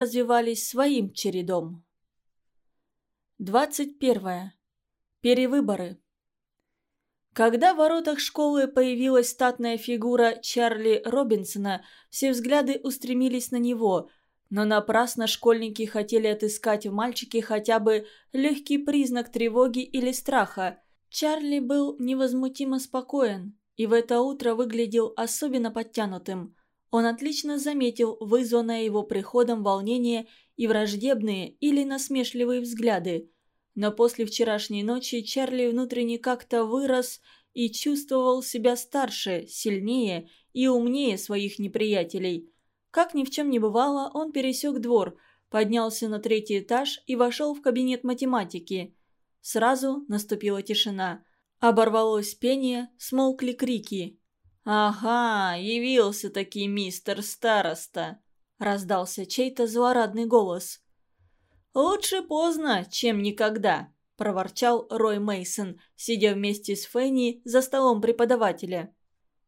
развивались своим чередом. 21. Перевыборы. Когда в воротах школы появилась статная фигура Чарли Робинсона, все взгляды устремились на него, но напрасно школьники хотели отыскать в мальчике хотя бы легкий признак тревоги или страха. Чарли был невозмутимо спокоен и в это утро выглядел особенно подтянутым. Он отлично заметил вызванное его приходом волнение и враждебные или насмешливые взгляды. Но после вчерашней ночи Чарли внутренне как-то вырос и чувствовал себя старше, сильнее и умнее своих неприятелей. Как ни в чем не бывало, он пересек двор, поднялся на третий этаж и вошел в кабинет математики. Сразу наступила тишина. Оборвалось пение, смолкли крики. «Ага, явился-таки мистер староста!» – раздался чей-то злорадный голос. «Лучше поздно, чем никогда», – проворчал Рой Мейсон, сидя вместе с Фенни за столом преподавателя.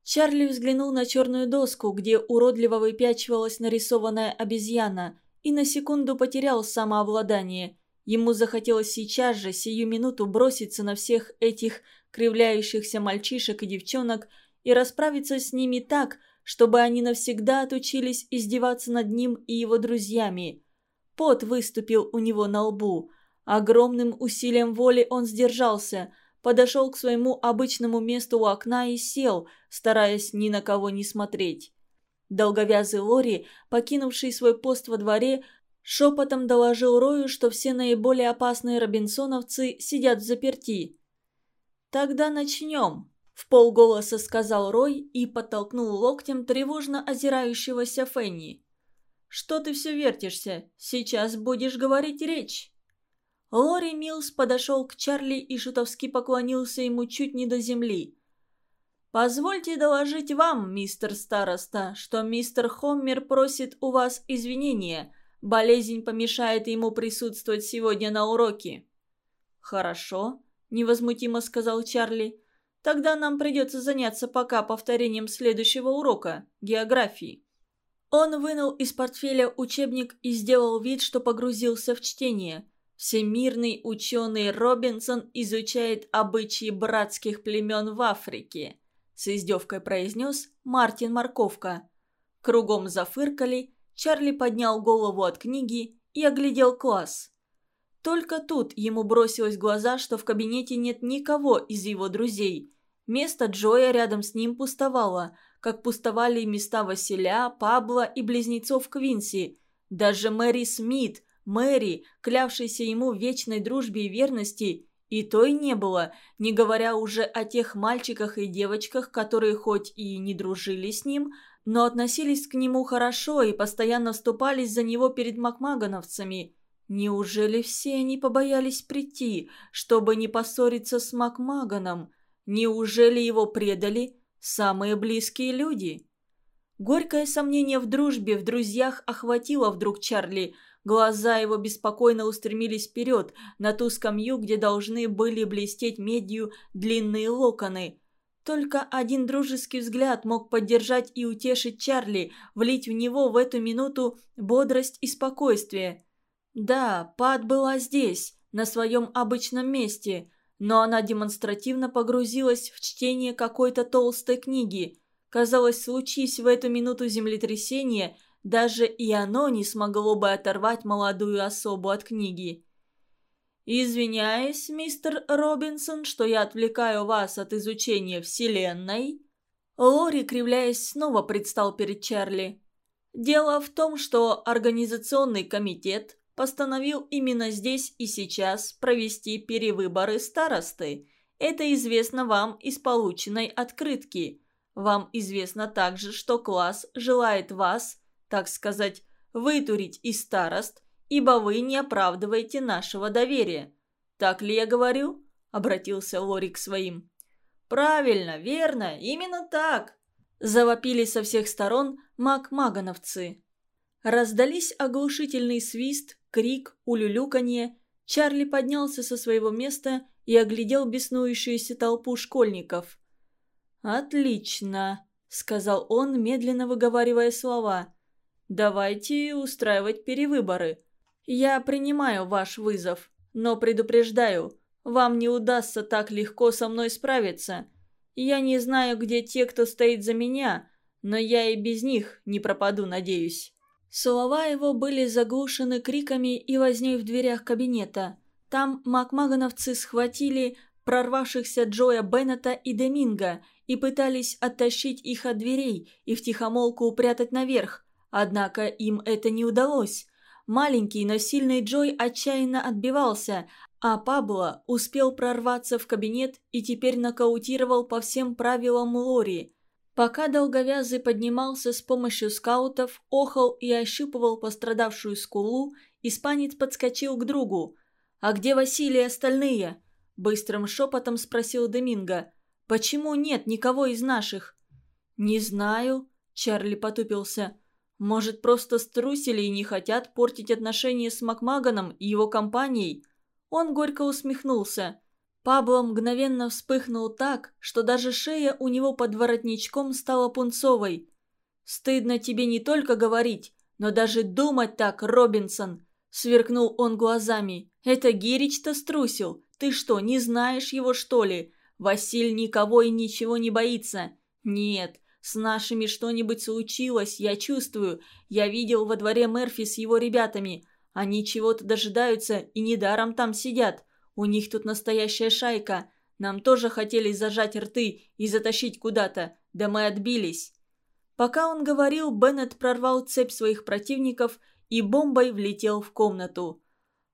Чарли взглянул на черную доску, где уродливо выпячивалась нарисованная обезьяна, и на секунду потерял самообладание. Ему захотелось сейчас же, сию минуту, броситься на всех этих кривляющихся мальчишек и девчонок и расправиться с ними так, чтобы они навсегда отучились издеваться над ним и его друзьями. Пот выступил у него на лбу. Огромным усилием воли он сдержался, подошел к своему обычному месту у окна и сел, стараясь ни на кого не смотреть. Долговязый Лори, покинувший свой пост во дворе, шепотом доложил Рою, что все наиболее опасные робинсоновцы сидят в заперти. «Тогда начнем», — в полголоса сказал Рой и подтолкнул локтем тревожно озирающегося Фенни. «Что ты все вертишься? Сейчас будешь говорить речь». Лори Милс подошел к Чарли и шутовски поклонился ему чуть не до земли. «Позвольте доложить вам, мистер староста, что мистер Хоммер просит у вас извинения. Болезнь помешает ему присутствовать сегодня на уроке». «Хорошо», – невозмутимо сказал Чарли. «Тогда нам придется заняться пока повторением следующего урока – географии». Он вынул из портфеля учебник и сделал вид, что погрузился в чтение. Всемирный ученый Робинсон изучает обычаи братских племен в Африке. С издевкой произнес Мартин Морковка. Кругом зафыркали, Чарли поднял голову от книги и оглядел класс. Только тут ему бросилось в глаза, что в кабинете нет никого из его друзей. Место Джоя рядом с ним пустовало, как пустовали места Василя, Пабло и близнецов Квинси. Даже Мэри Смит, Мэри, клявшейся ему вечной дружбе и верности, и той не было, не говоря уже о тех мальчиках и девочках, которые хоть и не дружили с ним, но относились к нему хорошо и постоянно вступались за него перед макмагановцами – Неужели все они побоялись прийти, чтобы не поссориться с Макмаганом? Неужели его предали самые близкие люди? Горькое сомнение в дружбе, в друзьях охватило вдруг Чарли. Глаза его беспокойно устремились вперед, на ту скамью, где должны были блестеть медью длинные локоны. Только один дружеский взгляд мог поддержать и утешить Чарли, влить в него в эту минуту бодрость и спокойствие. Да, Пат была здесь, на своем обычном месте, но она демонстративно погрузилась в чтение какой-то толстой книги. Казалось, случись в эту минуту землетрясение, даже и оно не смогло бы оторвать молодую особу от книги. «Извиняюсь, мистер Робинсон, что я отвлекаю вас от изучения Вселенной». Лори, кривляясь, снова предстал перед Чарли. «Дело в том, что Организационный комитет постановил именно здесь и сейчас провести перевыборы старосты. Это известно вам из полученной открытки. Вам известно также, что класс желает вас, так сказать, вытурить из старост, ибо вы не оправдываете нашего доверия. Так ли я говорю?» – обратился Лори к своим. «Правильно, верно, именно так!» – завопили со всех сторон маг-магановцы. Раздались оглушительный свист, крик, улюлюканье. Чарли поднялся со своего места и оглядел беснующуюся толпу школьников. «Отлично», — сказал он, медленно выговаривая слова. Давайте устраивать перевыборы. Я принимаю ваш вызов, но предупреждаю, вам не удастся так легко со мной справиться. Я не знаю, где те, кто стоит за меня, но я и без них не пропаду, надеюсь». Слова его были заглушены криками и вознёй в дверях кабинета. Там макмагановцы схватили прорвавшихся Джоя Беннета и Деминга и пытались оттащить их от дверей и втихомолку упрятать наверх, однако им это не удалось. Маленький, но сильный Джой отчаянно отбивался, а Пабло успел прорваться в кабинет и теперь нокаутировал по всем правилам Лори. Пока долговязый поднимался с помощью скаутов, охал и ощупывал пострадавшую скулу, испанец подскочил к другу. «А где Василий и остальные?» Быстрым шепотом спросил Доминго. «Почему нет никого из наших?» «Не знаю», — Чарли потупился. «Может, просто струсили и не хотят портить отношения с Макмаганом и его компанией?» Он горько усмехнулся. Пабло мгновенно вспыхнул так, что даже шея у него под воротничком стала пунцовой. «Стыдно тебе не только говорить, но даже думать так, Робинсон!» Сверкнул он глазами. «Это Гирич-то струсил. Ты что, не знаешь его, что ли? Василь никого и ничего не боится. Нет, с нашими что-нибудь случилось, я чувствую. Я видел во дворе Мерфи с его ребятами. Они чего-то дожидаются и недаром там сидят. У них тут настоящая шайка. Нам тоже хотели зажать рты и затащить куда-то, да мы отбились». Пока он говорил, Беннет прорвал цепь своих противников и бомбой влетел в комнату.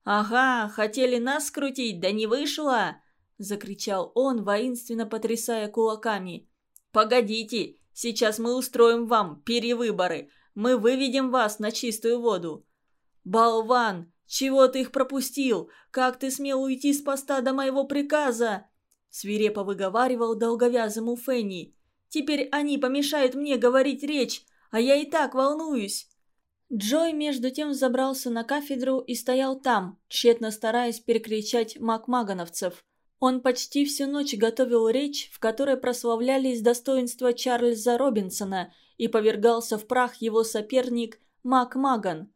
«Ага, хотели нас скрутить, да не вышло!» – закричал он, воинственно потрясая кулаками. «Погодите, сейчас мы устроим вам перевыборы. Мы выведем вас на чистую воду». «Болван, чего ты их пропустил? Как ты смел уйти с поста до моего приказа?» Свирепо выговаривал долговязому Фенни. «Теперь они помешают мне говорить речь, а я и так волнуюсь». Джой между тем забрался на кафедру и стоял там, тщетно стараясь перекричать макмагановцев. Он почти всю ночь готовил речь, в которой прославлялись достоинства Чарльза Робинсона, и повергался в прах его соперник Мак Маган.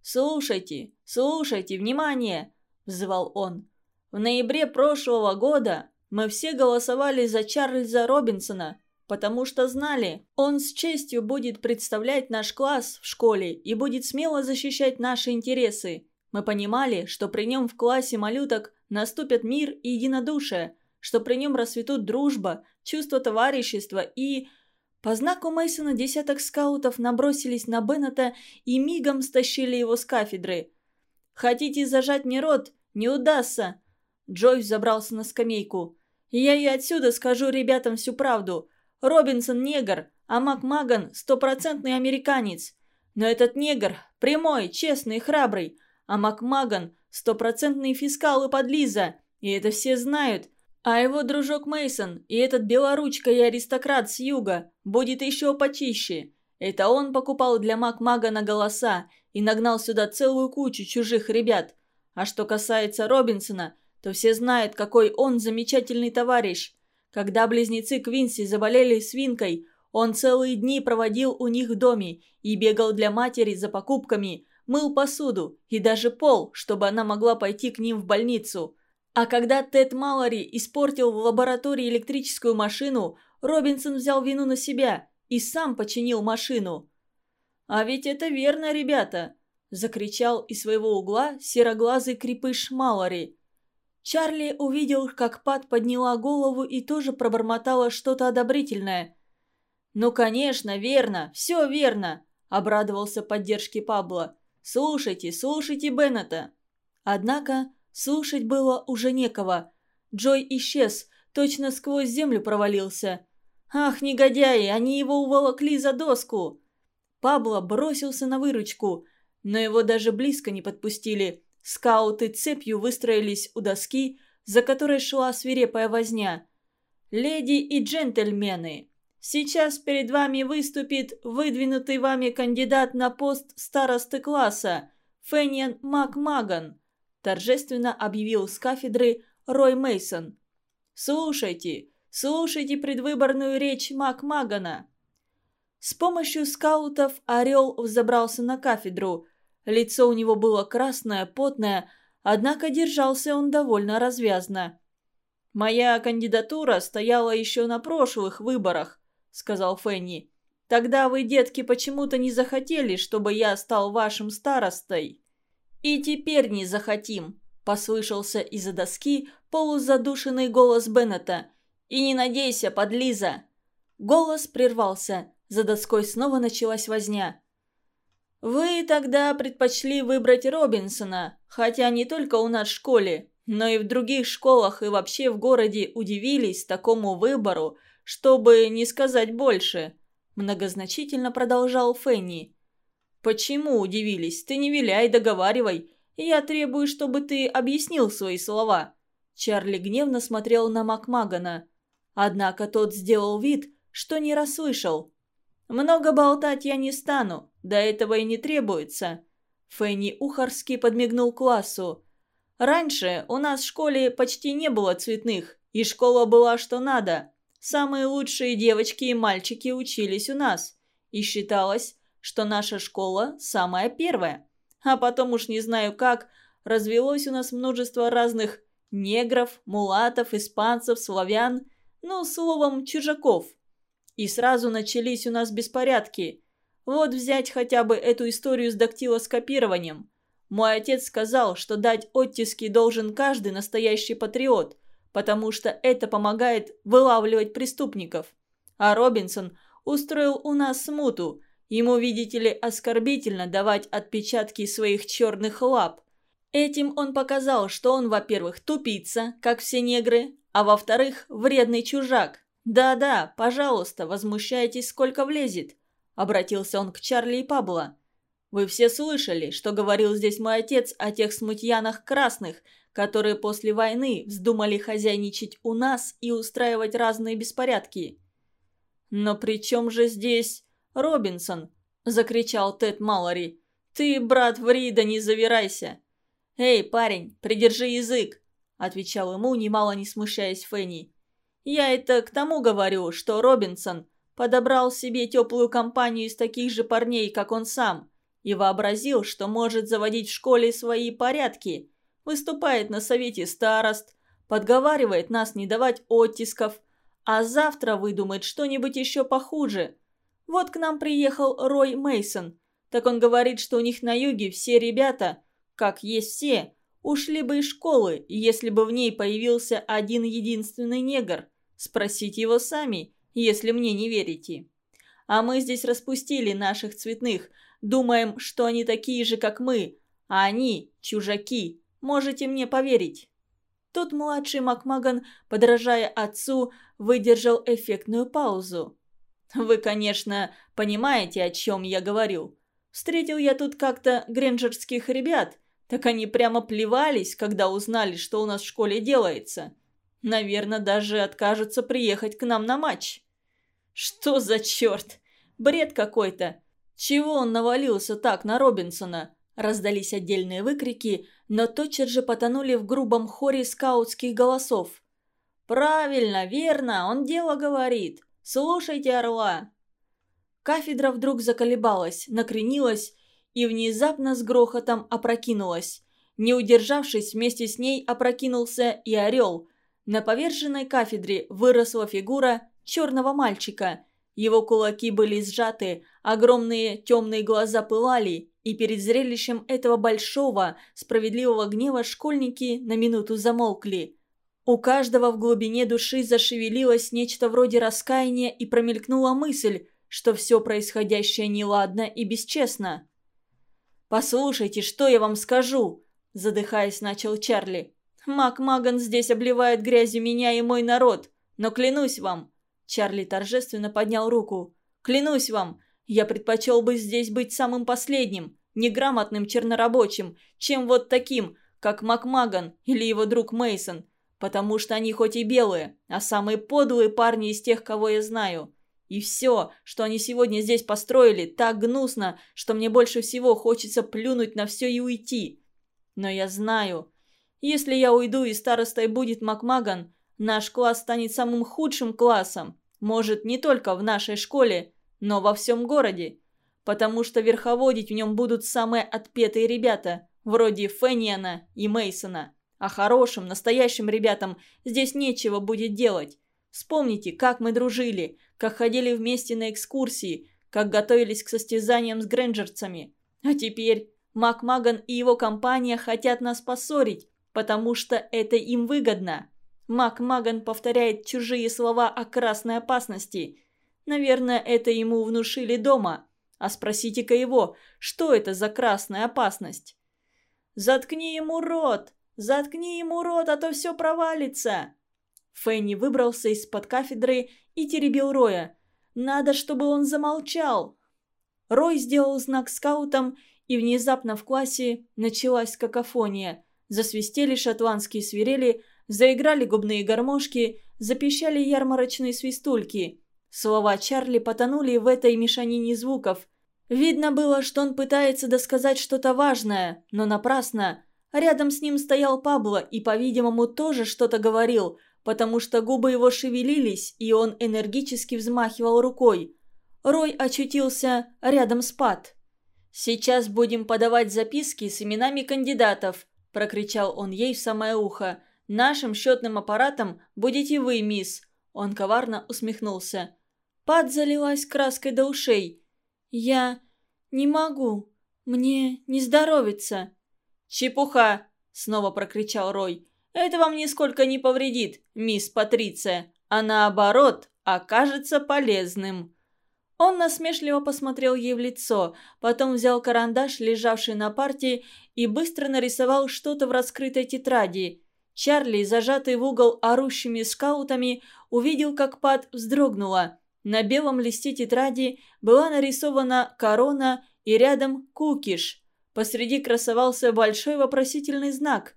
«Слушайте, слушайте, внимание!» – взывал он. «В ноябре прошлого года мы все голосовали за Чарльза Робинсона, потому что знали, он с честью будет представлять наш класс в школе и будет смело защищать наши интересы. Мы понимали, что при нем в классе малюток наступят мир и единодушие, что при нем расцветут дружба, чувство товарищества и по знаку Мейсона десяток скаутов набросились на Беннета и мигом стащили его с кафедры. «Хотите зажать мне рот? Не удастся!» Джойс забрался на скамейку. «Я и отсюда скажу ребятам всю правду. Робинсон негр, а Макмаган стопроцентный американец. Но этот негр прямой, честный и храбрый, а Макмаган стопроцентный фискал и подлиза. И это все знают. А его дружок Мейсон и этот белоручка и аристократ с юга будет еще почище. Это он покупал для Мак-Мага на голоса и нагнал сюда целую кучу чужих ребят. А что касается Робинсона, то все знают, какой он замечательный товарищ. Когда близнецы Квинси заболели свинкой, он целые дни проводил у них в доме и бегал для матери за покупками, мыл посуду и даже пол, чтобы она могла пойти к ним в больницу – а когда Тед Маллори испортил в лаборатории электрическую машину, Робинсон взял вину на себя и сам починил машину. «А ведь это верно, ребята!» – закричал из своего угла сероглазый крепыш Маллори. Чарли увидел, как Пат подняла голову и тоже пробормотала что-то одобрительное. «Ну, конечно, верно, все верно!» – обрадовался поддержке Пабло. «Слушайте, слушайте Беннета!» Однако Слушать было уже некого. Джой исчез, точно сквозь землю провалился. «Ах, негодяи, они его уволокли за доску!» Пабло бросился на выручку, но его даже близко не подпустили. Скауты цепью выстроились у доски, за которой шла свирепая возня. «Леди и джентльмены, сейчас перед вами выступит выдвинутый вами кандидат на пост старосты класса, Фэниан Макмаган торжественно объявил с кафедры Рой Мейсон. «Слушайте, слушайте предвыборную речь Мак Магана». С помощью скаутов Орел взобрался на кафедру. Лицо у него было красное, потное, однако держался он довольно развязно. «Моя кандидатура стояла еще на прошлых выборах», — сказал Фенни. «Тогда вы, детки, почему-то не захотели, чтобы я стал вашим старостой». «И теперь не захотим», — послышался из-за доски полузадушенный голос Беннета. «И не надейся, подлиза!» Голос прервался. За доской снова началась возня. «Вы тогда предпочли выбрать Робинсона, хотя не только у нас в школе, но и в других школах и вообще в городе удивились такому выбору, чтобы не сказать больше», – многозначительно продолжал Фенни. «Почему удивились? Ты не виляй, договаривай. Я требую, чтобы ты объяснил свои слова». Чарли гневно смотрел на Макмагана. Однако тот сделал вид, что не расслышал. Много болтать я не стану, до этого и не требуется». Фенни Ухарский подмигнул классу. «Раньше у нас в школе почти не было цветных, и школа была что надо. Самые лучшие девочки и мальчики учились у нас. И считалось, что наша школа самая первая. А потом уж не знаю как, развелось у нас множество разных негров, мулатов, испанцев, славян, ну, словом, чужаков. И сразу начались у нас беспорядки. Вот взять хотя бы эту историю с дактилоскопированием. Мой отец сказал, что дать оттиски должен каждый настоящий патриот, потому что это помогает вылавливать преступников. А Робинсон устроил у нас смуту. Ему, видите ли, оскорбительно давать отпечатки своих черных лап. Этим он показал, что он, во-первых, тупица, как все негры, а во-вторых, вредный чужак. «Да-да, пожалуйста, возмущайтесь, сколько влезет», — обратился он к Чарли и Пабло. «Вы все слышали, что говорил здесь мой отец о тех смутьянах красных, которые после войны вздумали хозяйничать у нас и устраивать разные беспорядки». «Но при чем же здесь Робинсон?» – закричал Тед Маллори. «Ты, брат Врида, не завирайся!» «Эй, парень, придержи язык!» – отвечал ему, немало не смущаясь Фенни. Я это к тому говорю, что Робинсон подобрал себе теплую компанию из таких же парней, как он сам, и вообразил, что может заводить в школе свои порядки, выступает на совете старост, подговаривает нас не давать оттисков, а завтра выдумает что-нибудь еще похуже. Вот к нам приехал Рой Мейсон, так он говорит, что у них на юге все ребята, как есть все, ушли бы из школы, если бы в ней появился один единственный негр. Спросите его сами, если мне не верите. А мы здесь распустили наших цветных, думаем, что они такие же, как мы, а они – чужаки. Можете мне поверить». Тут младший Макмаган, подражая отцу, выдержал эффектную паузу. «Вы, конечно, понимаете, о чем я говорю. Встретил я тут как-то гренджерских ребят, так они прямо плевались, когда узнали, что у нас в школе делается. Наверное, даже откажется приехать к нам на матч. Что за черт? Бред какой-то. Чего он навалился так на Робинсона? Раздались отдельные выкрики, но тотчас же потонули в грубом хоре скаутских голосов. «Правильно, верно, он дело говорит. Слушайте орла!» Кафедра вдруг заколебалась, накренилась и внезапно с грохотом опрокинулась. Не удержавшись, вместе с ней опрокинулся и орел, на поверженной кафедре выросла фигура черного мальчика. Его кулаки были сжаты, огромные темные глаза пылали, и перед зрелищем этого большого, справедливого гнева школьники на минуту замолкли. У каждого в глубине души зашевелилось нечто вроде раскаяния и промелькнула мысль, что все происходящее неладно и бесчестно. «Послушайте, что я вам скажу!» – задыхаясь, начал Чарли. Мак Маган здесь обливает грязью меня и мой народ. Но клянусь вам...» Чарли торжественно поднял руку. «Клянусь вам, я предпочел бы здесь быть самым последним, неграмотным чернорабочим, чем вот таким, как Макмаган или его друг Мейсон, потому что они хоть и белые, а самые подлые парни из тех, кого я знаю. И все, что они сегодня здесь построили, так гнусно, что мне больше всего хочется плюнуть на все и уйти. Но я знаю, если я уйду и старостой будет Макмаган, наш класс станет самым худшим классом. Может, не только в нашей школе, но во всем городе. Потому что верховодить в нем будут самые отпетые ребята, вроде Фенниана и Мейсона. А хорошим, настоящим ребятам здесь нечего будет делать. Вспомните, как мы дружили, как ходили вместе на экскурсии, как готовились к состязаниям с грэнджерцами. А теперь Мак Маган и его компания хотят нас поссорить, потому что это им выгодно. Мак Маган повторяет чужие слова о красной опасности. Наверное, это ему внушили дома. А спросите-ка его, что это за красная опасность? «Заткни ему рот! Заткни ему рот, а то все провалится!» Фенни выбрался из-под кафедры и теребил Роя. «Надо, чтобы он замолчал!» Рой сделал знак скаутам, и внезапно в классе началась какофония. Засвистели шотландские свирели, заиграли губные гармошки, запищали ярмарочные свистульки. Слова Чарли потонули в этой мешанине звуков. Видно было, что он пытается досказать что-то важное, но напрасно. Рядом с ним стоял Пабло и, по-видимому, тоже что-то говорил, потому что губы его шевелились, и он энергически взмахивал рукой. Рой очутился рядом с Пат. «Сейчас будем подавать записки с именами кандидатов», – прокричал он ей в самое ухо. «Нашим счетным аппаратом будете вы, мисс». Он коварно усмехнулся. Пат залилась краской до ушей. «Я не могу. Мне не здоровится». «Чепуха!» – снова прокричал Рой. «Это вам нисколько не повредит, мисс Патриция, а наоборот окажется полезным». Он насмешливо посмотрел ей в лицо, потом взял карандаш, лежавший на парте, и быстро нарисовал что-то в раскрытой тетради. Чарли, зажатый в угол орущими скаутами, увидел, как Пат вздрогнула. На белом листе тетради была нарисована корона и рядом кукиш. Посреди красовался большой вопросительный знак.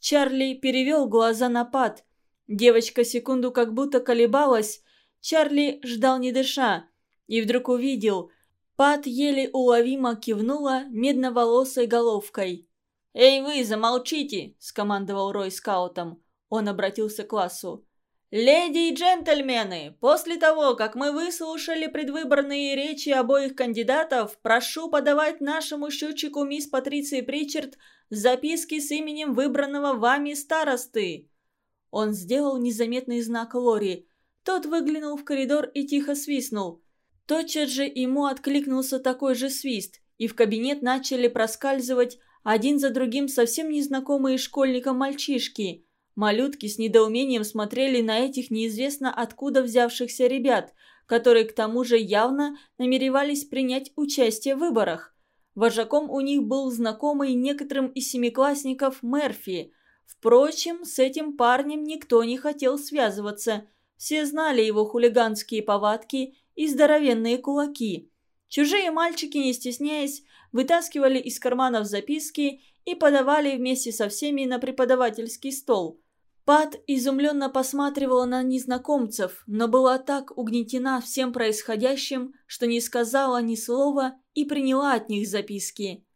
Чарли перевел глаза на Пат. Девочка секунду как будто колебалась. Чарли ждал не дыша и вдруг увидел. Пат еле уловимо кивнула медноволосой головкой. «Эй вы, замолчите!» – скомандовал Рой скаутом. Он обратился к классу. «Леди и джентльмены, после того, как мы выслушали предвыборные речи обоих кандидатов, прошу подавать нашему счетчику мисс Патриции Причард записки с именем выбранного вами старосты». Он сделал незаметный знак Лори. Тот выглянул в коридор и тихо свистнул. Тотчас же ему откликнулся такой же свист, и в кабинет начали проскальзывать один за другим совсем незнакомые школьникам мальчишки. Малютки с недоумением смотрели на этих неизвестно откуда взявшихся ребят, которые к тому же явно намеревались принять участие в выборах. Вожаком у них был знакомый некоторым из семиклассников Мерфи. Впрочем, с этим парнем никто не хотел связываться. Все знали его хулиганские повадки и здоровенные кулаки. Чужие мальчики, не стесняясь, вытаскивали из карманов записки и подавали вместе со всеми на преподавательский стол. Пат изумленно посматривала на незнакомцев, но была так угнетена всем происходящим, что не сказала ни слова и приняла от них записки.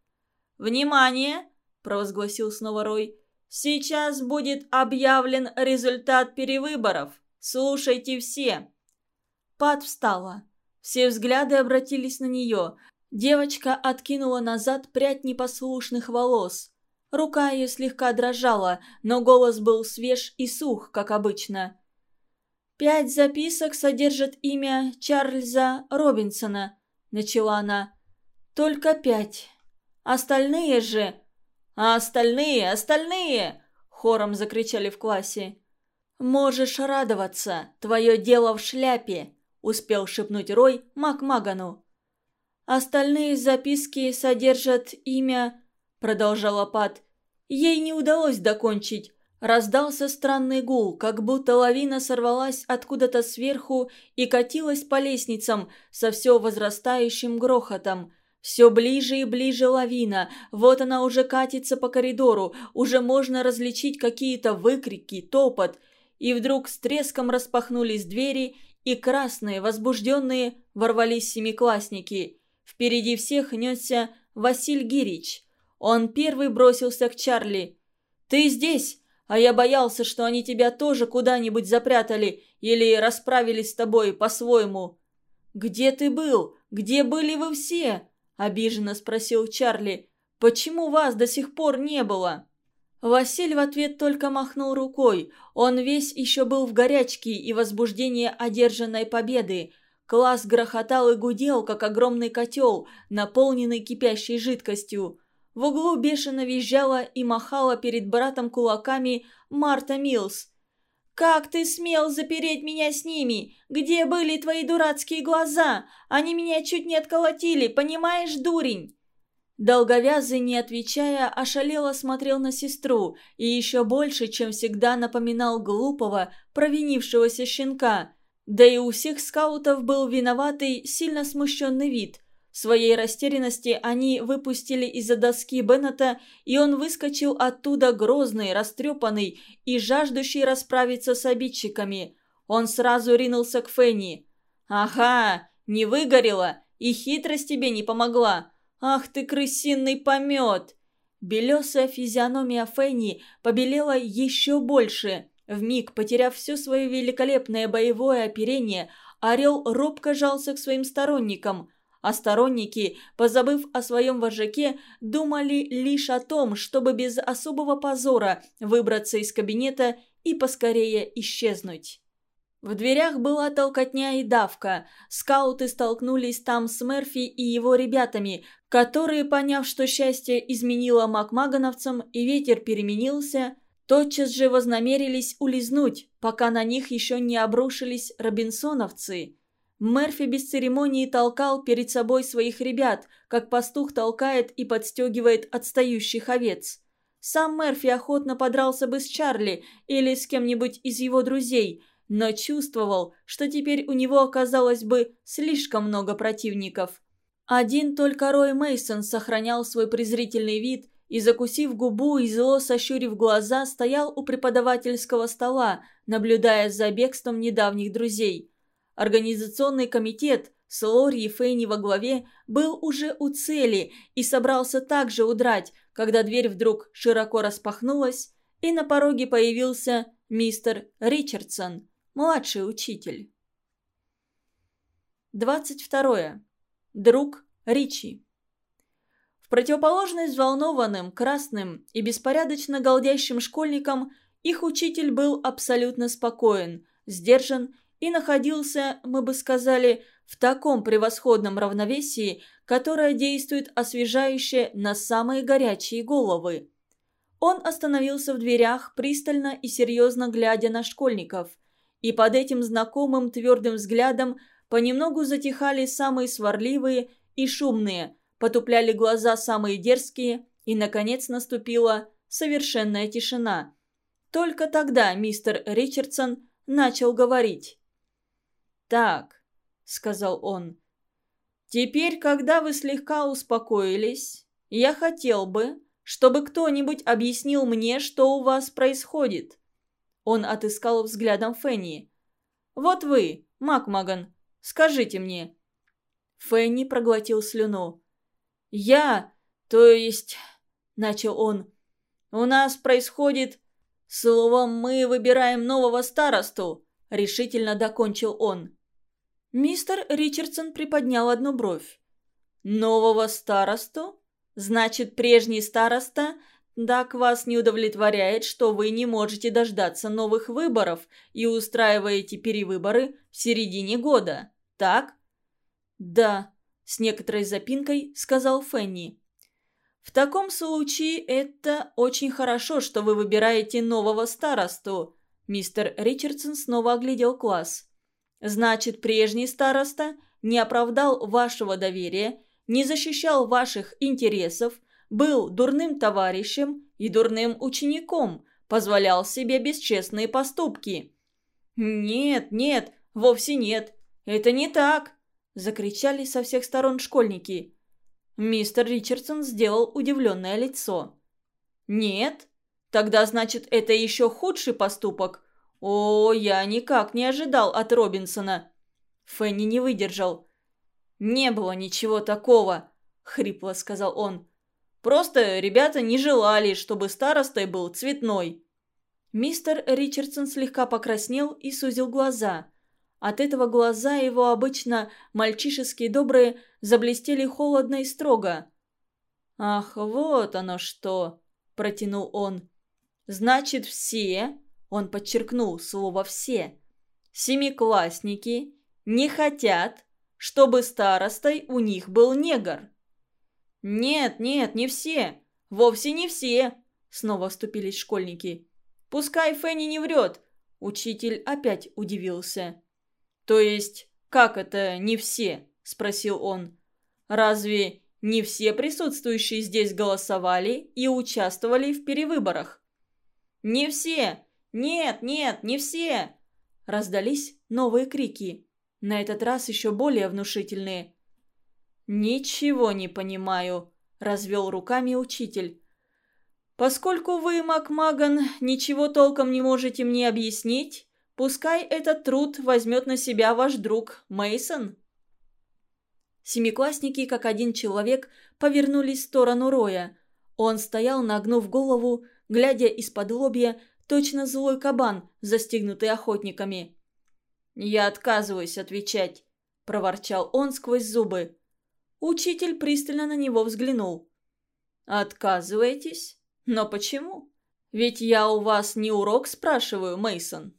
«Внимание!» – провозгласил снова Рой. «Сейчас будет объявлен результат перевыборов. Слушайте все!» Пат встала. Все взгляды обратились на нее. Девочка откинула назад прядь непослушных волос. Рука ее слегка дрожала, но голос был свеж и сух, как обычно. «Пять записок содержат имя Чарльза Робинсона», — начала она. «Только пять. Остальные же...» «А остальные, остальные!» — хором закричали в классе. «Можешь радоваться, твое дело в шляпе», успел шепнуть Рой Макмагану. «Остальные записки содержат имя...» — продолжала Пат. Ей не удалось докончить. Раздался странный гул, как будто лавина сорвалась откуда-то сверху и катилась по лестницам со все возрастающим грохотом. Все ближе и ближе лавина, вот она уже катится по коридору, уже можно различить какие-то выкрики, топот. И вдруг с треском распахнулись двери, и красные, возбужденные, ворвались семиклассники. Впереди всех несся Василь Гирич. Он первый бросился к Чарли. «Ты здесь? А я боялся, что они тебя тоже куда-нибудь запрятали или расправились с тобой по-своему». «Где ты был? Где были вы все?» – обиженно спросил Чарли. «Почему вас до сих пор не было?» Василь в ответ только махнул рукой. Он весь еще был в горячке и возбуждении одержанной победы. Класс грохотал и гудел, как огромный котел, наполненный кипящей жидкостью. В углу бешено визжала и махала перед братом кулаками Марта Милс. «Как ты смел запереть меня с ними? Где были твои дурацкие глаза? Они меня чуть не отколотили, понимаешь, дурень?» Долговязый, не отвечая, ошалело смотрел на сестру и еще больше, чем всегда, напоминал глупого, провинившегося щенка. Да и у всех скаутов был виноватый, сильно смущенный вид. В своей растерянности они выпустили из-за доски Беннета, и он выскочил оттуда грозный, растрепанный и жаждущий расправиться с обидчиками. Он сразу ринулся к Фенни. «Ага, не выгорела, и хитрость тебе не помогла. «Ах ты, крысиный помет!» Белесая физиономия Фенни побелела еще больше. Вмиг, потеряв все свое великолепное боевое оперение, орел робко жался к своим сторонникам, а сторонники, позабыв о своем вожаке, думали лишь о том, чтобы без особого позора выбраться из кабинета и поскорее исчезнуть. В дверях была толкотня и давка. Скауты столкнулись там с Мерфи и его ребятами, которые, поняв, что счастье изменило макмагановцам и ветер переменился, тотчас же вознамерились улизнуть, пока на них еще не обрушились робинсоновцы. Мерфи без церемонии толкал перед собой своих ребят, как пастух толкает и подстегивает отстающих овец. Сам Мерфи охотно подрался бы с Чарли или с кем-нибудь из его друзей – но чувствовал, что теперь у него оказалось бы слишком много противников. Один только Рой Мейсон сохранял свой презрительный вид и, закусив губу и зло сощурив глаза, стоял у преподавательского стола, наблюдая за бегством недавних друзей. Организационный комитет с Лори и Фейни во главе был уже у цели и собрался также удрать, когда дверь вдруг широко распахнулась, и на пороге появился мистер Ричардсон – Младший учитель. 22. Друг Ричи. В противоположность взволнованным, красным и беспорядочно голдящим школьникам их учитель был абсолютно спокоен, сдержан и находился, мы бы сказали, в таком превосходном равновесии, которое действует освежающе на самые горячие головы. Он остановился в дверях, пристально и серьезно глядя на школьников – и под этим знакомым твердым взглядом понемногу затихали самые сварливые и шумные, потупляли глаза самые дерзкие, и, наконец, наступила совершенная тишина. Только тогда мистер Ричардсон начал говорить. «Так», — сказал он, — «теперь, когда вы слегка успокоились, я хотел бы, чтобы кто-нибудь объяснил мне, что у вас происходит. Он отыскал взглядом Фенни. «Вот вы, Макмаган, скажите мне». Фенни проглотил слюну. «Я, то есть...» – начал он. «У нас происходит...» «Словом, мы выбираем нового старосту», – решительно докончил он. Мистер Ричардсон приподнял одну бровь. «Нового старосту? Значит, прежний староста так вас не удовлетворяет, что вы не можете дождаться новых выборов и устраиваете перевыборы в середине года, так? Да, с некоторой запинкой сказал Фенни. В таком случае это очень хорошо, что вы выбираете нового старосту. Мистер Ричардсон снова оглядел класс. Значит, прежний староста не оправдал вашего доверия, не защищал ваших интересов, был дурным товарищем и дурным учеником, позволял себе бесчестные поступки. «Нет, нет, вовсе нет, это не так!» – закричали со всех сторон школьники. Мистер Ричардсон сделал удивленное лицо. «Нет? Тогда, значит, это еще худший поступок? О, я никак не ожидал от Робинсона!» Фенни не выдержал. «Не было ничего такого!» – хрипло сказал он. Просто ребята не желали, чтобы старостой был цветной». Мистер Ричардсон слегка покраснел и сузил глаза. От этого глаза его, обычно мальчишеские добрые, заблестели холодно и строго. «Ах, вот оно что!» – протянул он. «Значит, все...» – он подчеркнул слово «все». «Семиклассники не хотят, чтобы старостой у них был негр». «Нет, нет, не все. Вовсе не все», – снова вступились школьники. «Пускай Фенни не врет». Учитель опять удивился. «То есть, как это не все?» – спросил он. «Разве не все присутствующие здесь голосовали и участвовали в перевыборах?» «Не все! Нет, нет, не все!» Раздались новые крики, на этот раз еще более внушительные. «Ничего не понимаю», – развел руками учитель. «Поскольку вы, Макмаган, ничего толком не можете мне объяснить, Пускай этот труд возьмет на себя ваш друг Мейсон. Семиклассники, как один человек, повернулись в сторону Роя. Он стоял, нагнув голову, глядя из-под лобья, точно злой кабан, застигнутый охотниками. «Я отказываюсь отвечать», – проворчал он сквозь зубы. Учитель пристально на него взглянул. «Отказываетесь? Но почему? Ведь я у вас не урок спрашиваю, Мейсон.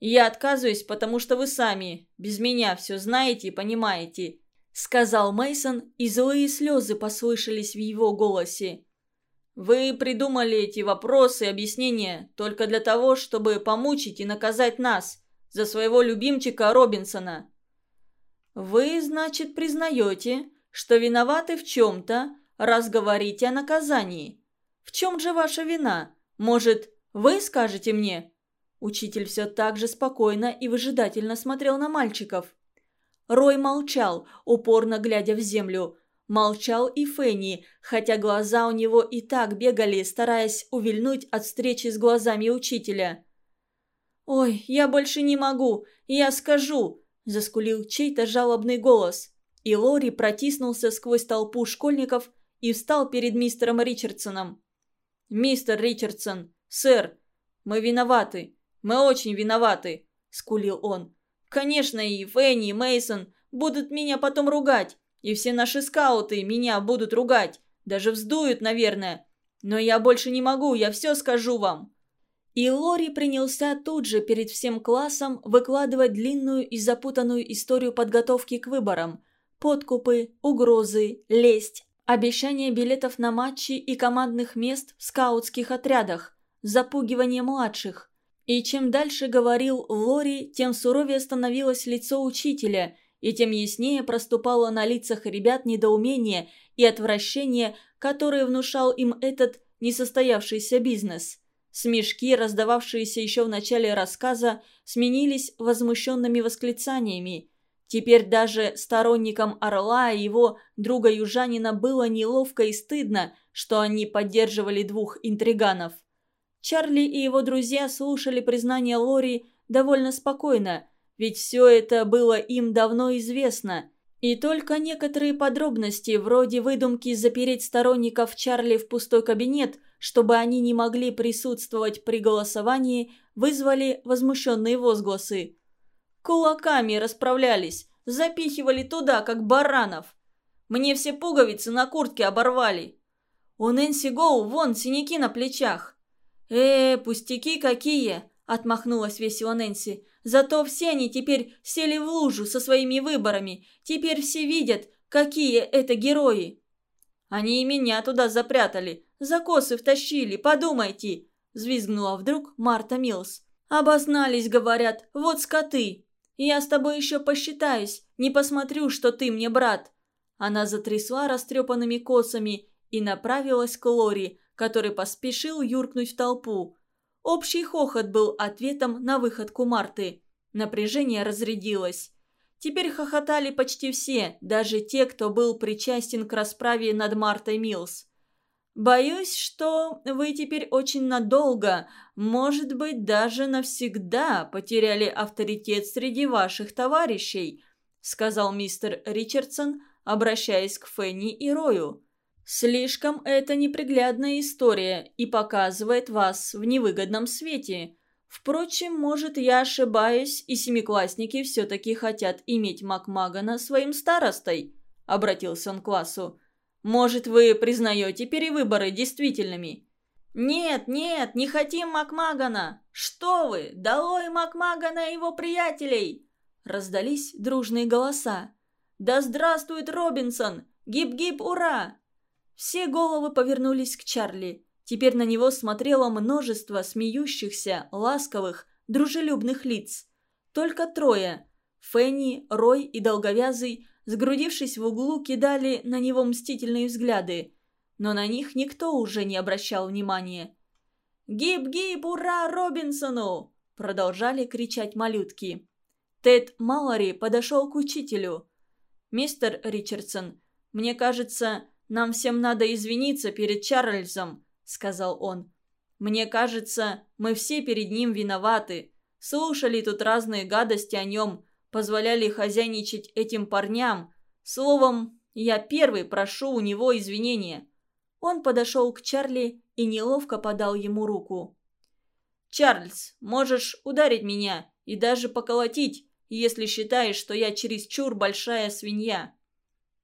«Я отказываюсь, потому что вы сами без меня все знаете и понимаете», — сказал Мейсон, и злые слезы послышались в его голосе. «Вы придумали эти вопросы и объяснения только для того, чтобы помучить и наказать нас за своего любимчика Робинсона». «Вы, значит, признаете, что виноваты в чем-то, раз говорите о наказании. В чем же ваша вина? Может, вы скажете мне?» Учитель все так же спокойно и выжидательно смотрел на мальчиков. Рой молчал, упорно глядя в землю. Молчал и Фенни, хотя глаза у него и так бегали, стараясь увильнуть от встречи с глазами учителя. «Ой, я больше не могу, я скажу!» – заскулил чей-то жалобный голос. И Лори протиснулся сквозь толпу школьников и встал перед мистером Ричардсоном. «Мистер Ричардсон, сэр, мы виноваты. Мы очень виноваты», – скулил он. «Конечно, и Фенни, и Мейсон будут меня потом ругать, и все наши скауты меня будут ругать, даже вздуют, наверное. Но я больше не могу, я все скажу вам». И Лори принялся тут же перед всем классом выкладывать длинную и запутанную историю подготовки к выборам. Подкупы, угрозы, лесть, обещание билетов на матчи и командных мест в скаутских отрядах, запугивание младших, и чем дальше говорил Лори, тем суровее становилось лицо учителя, и тем яснее проступало на лицах ребят недоумение и отвращение, которое внушал им этот несостоявшийся бизнес. Смешки, раздававшиеся еще в начале рассказа, сменились возмущенными восклицаниями. Теперь даже сторонникам Орла и его друга-южанина было неловко и стыдно, что они поддерживали двух интриганов. Чарли и его друзья слушали признание Лори довольно спокойно, ведь все это было им давно известно. И только некоторые подробности, вроде выдумки запереть сторонников Чарли в пустой кабинет, чтобы они не могли присутствовать при голосовании, вызвали возмущенные возгласы. Кулаками расправлялись, запихивали туда, как баранов. Мне все пуговицы на куртке оборвали. У Нэнси Гоу вон синяки на плечах. «Э, пустяки какие!» – отмахнулась весело Нэнси. «Зато все они теперь сели в лужу со своими выборами. Теперь все видят, какие это герои!» «Они и меня туда запрятали, за косы втащили, подумайте!» – взвизгнула вдруг Марта Милс. «Обознались, говорят, вот скоты! Я с тобой еще посчитаюсь, не посмотрю, что ты мне брат!» Она затрясла растрепанными косами и направилась к Лори, который поспешил юркнуть в толпу. Общий хохот был ответом на выходку Марты. Напряжение разрядилось. Теперь хохотали почти все, даже те, кто был причастен к расправе над Мартой Милс. «Боюсь, что вы теперь очень надолго, может быть, даже навсегда потеряли авторитет среди ваших товарищей», сказал мистер Ричардсон, обращаясь к Фенни и Рою. Слишком это неприглядная история и показывает вас в невыгодном свете. Впрочем, может, я ошибаюсь, и семиклассники все-таки хотят иметь Макмагана своим старостой», — обратился он к классу. «Может, вы признаете перевыборы действительными?» «Нет, нет, не хотим Макмагана! Что вы, долой Макмагана и его приятелей!» Раздались дружные голоса. «Да здравствует Робинсон! Гип-гип, ура!» Все головы повернулись к Чарли. Теперь на него смотрело множество смеющихся, ласковых, дружелюбных лиц. Только трое – Фенни, Рой и Долговязый, сгрудившись в углу, кидали на него мстительные взгляды. Но на них никто уже не обращал внимания. «Гип-гип, ура Робинсону!» – продолжали кричать малютки. Тед Маллори подошел к учителю. «Мистер Ричардсон, мне кажется, нам всем надо извиниться перед Чарльзом сказал он. «Мне кажется, мы все перед ним виноваты. Слушали тут разные гадости о нем, позволяли хозяйничать этим парням. Словом, я первый прошу у него извинения». Он подошел к Чарли и неловко подал ему руку. «Чарльз, можешь ударить меня и даже поколотить, если считаешь, что я чересчур большая свинья».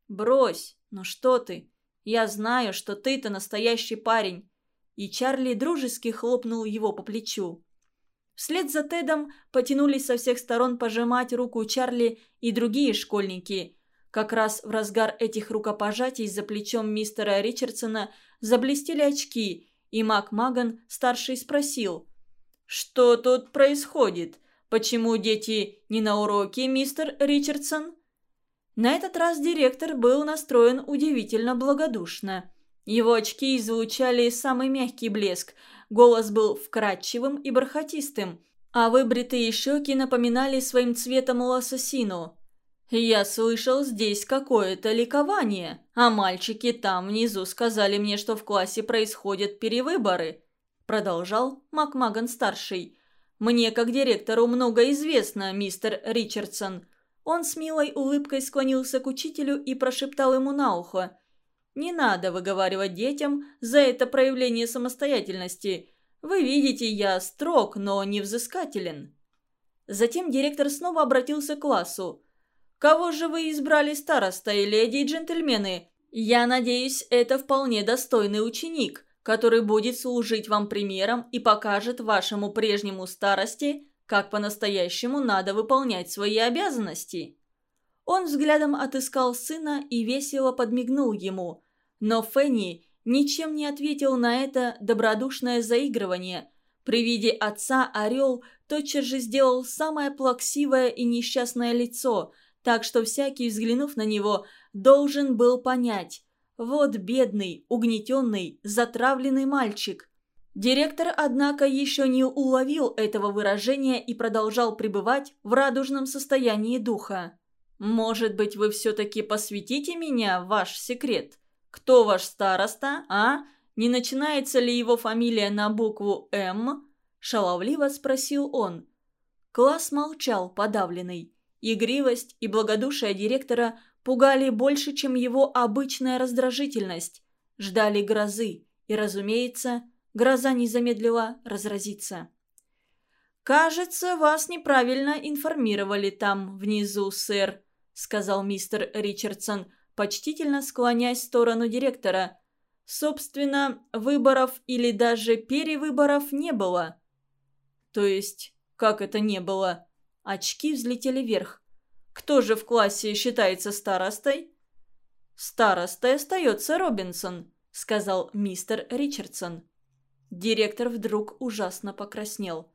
«Брось, ну что ты? Я знаю, что ты-то настоящий парень и Чарли дружески хлопнул его по плечу. Вслед за Тедом потянулись со всех сторон пожимать руку Чарли и другие школьники. Как раз в разгар этих рукопожатий за плечом мистера Ричардсона заблестели очки, и Мак Маган старший спросил. «Что тут происходит? Почему дети не на уроке, мистер Ричардсон?» На этот раз директор был настроен удивительно благодушно. Его очки излучали самый мягкий блеск, голос был вкрадчивым и бархатистым, а выбритые щеки напоминали своим цветом лососину. «Я слышал здесь какое-то ликование, а мальчики там внизу сказали мне, что в классе происходят перевыборы», продолжал Макмаган-старший. «Мне, как директору, много известно, мистер Ричардсон». Он с милой улыбкой склонился к учителю и прошептал ему на ухо – не надо выговаривать детям за это проявление самостоятельности. Вы видите, я строг, но не взыскателен». Затем директор снова обратился к классу. «Кого же вы избрали старостой, леди и джентльмены? Я надеюсь, это вполне достойный ученик, который будет служить вам примером и покажет вашему прежнему старости, как по-настоящему надо выполнять свои обязанности». Он взглядом отыскал сына и весело подмигнул ему. Но Фенни ничем не ответил на это добродушное заигрывание. При виде отца орел тотчас же сделал самое плаксивое и несчастное лицо, так что всякий, взглянув на него, должен был понять. Вот бедный, угнетенный, затравленный мальчик. Директор, однако, еще не уловил этого выражения и продолжал пребывать в радужном состоянии духа. «Может быть, вы все-таки посвятите меня ваш секрет?» «Кто ваш староста, а? Не начинается ли его фамилия на букву «М»?» – шаловливо спросил он. Класс молчал, подавленный. Игривость и благодушие директора пугали больше, чем его обычная раздражительность. Ждали грозы, и, разумеется, гроза не замедлила разразиться. «Кажется, вас неправильно информировали там, внизу, сэр», — сказал мистер Ричардсон, почтительно склоняясь в сторону директора. Собственно, выборов или даже перевыборов не было. То есть, как это не было? Очки взлетели вверх. Кто же в классе считается старостой? Старостой остается Робинсон, сказал мистер Ричардсон. Директор вдруг ужасно покраснел.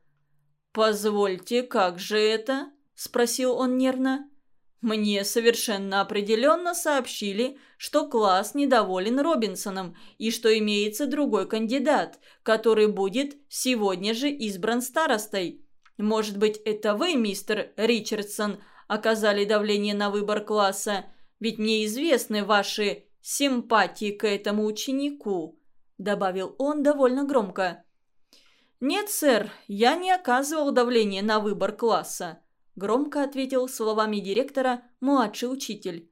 «Позвольте, как же это?» – спросил он нервно. Мне совершенно определенно сообщили, что класс недоволен Робинсоном и что имеется другой кандидат, который будет сегодня же избран старостой. Может быть, это вы, мистер Ричардсон, оказали давление на выбор класса, ведь мне известны ваши симпатии к этому ученику», – добавил он довольно громко. «Нет, сэр, я не оказывал давления на выбор класса», громко ответил словами директора младший учитель.